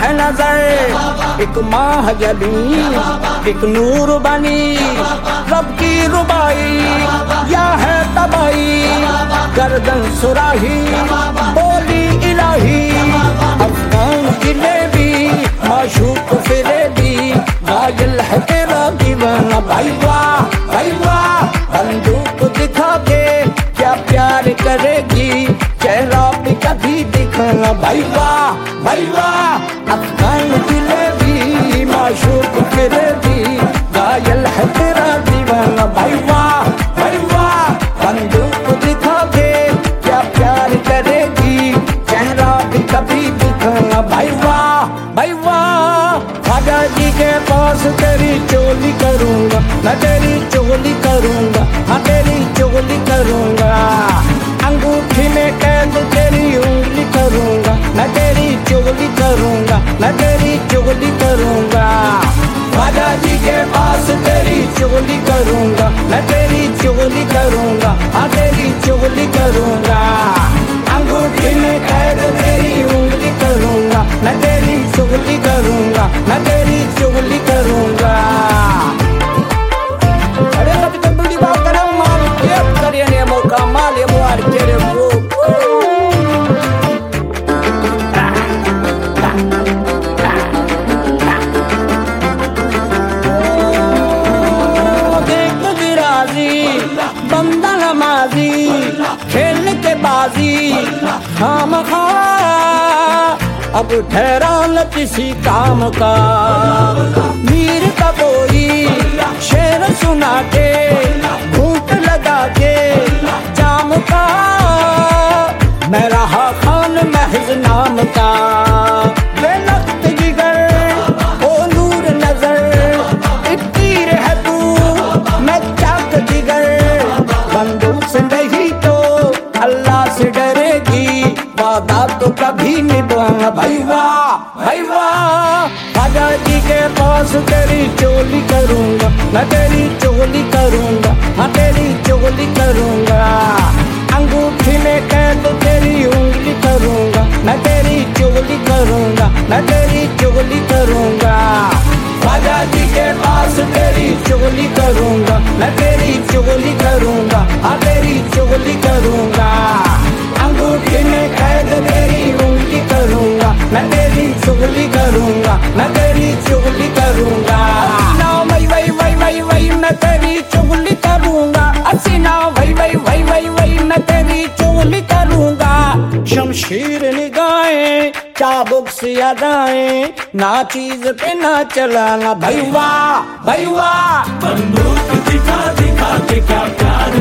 है नज़र एक माह जबी एक नूर बनी रब की रुबाई या है तबाई गर्दन सुराही करेगी। चेहरा भी कभी दिखाना भाई वाह भाई वाह अफगान भी, माशूक फिरे भी। गायल है तेरा दीवाना। भाई वाह भाई वाह बंदूक दिखा के क्या प्यार करेगी? चेहरा भी कभी दिखाना भाई वाह भाई वाह खाजा जी के पास तेरी चोली करूँगा। मैं तेरी चोली करूँगा। हाँ तेरी चोली करूँगा आ तेरी चोली करूँगा। नमाजी खेल के बाजी। खाम खा, अब ठहरा न किसी काम का। मीर का शेर सुना के, घूट लगा के, जाम का। मैं रहा खान महज नाम का। बेलख्त जिगर वादा तो कभी निभाना वाह राजा जी के पास तेरी चोली करूँगा, मैं तेरी चोली करूँगा हाँ तेरी चोली करूँगा। अंगूठी में कैद तेरी उंगली करूँगा, मैं तेरी चोली करूँगा, मैं तेरी चोली करूँगा। जी के पास तेरी चोली करूँगा, मैं तेरी चोली करूँगा हाँ तेरी चोली करूँगा। शमशीर निगाहें, चाबुक से अदाएँ ना चीज़ पे ना चलाना। भैया भैया। बंदूक दिखा दिखा के क्या प्यार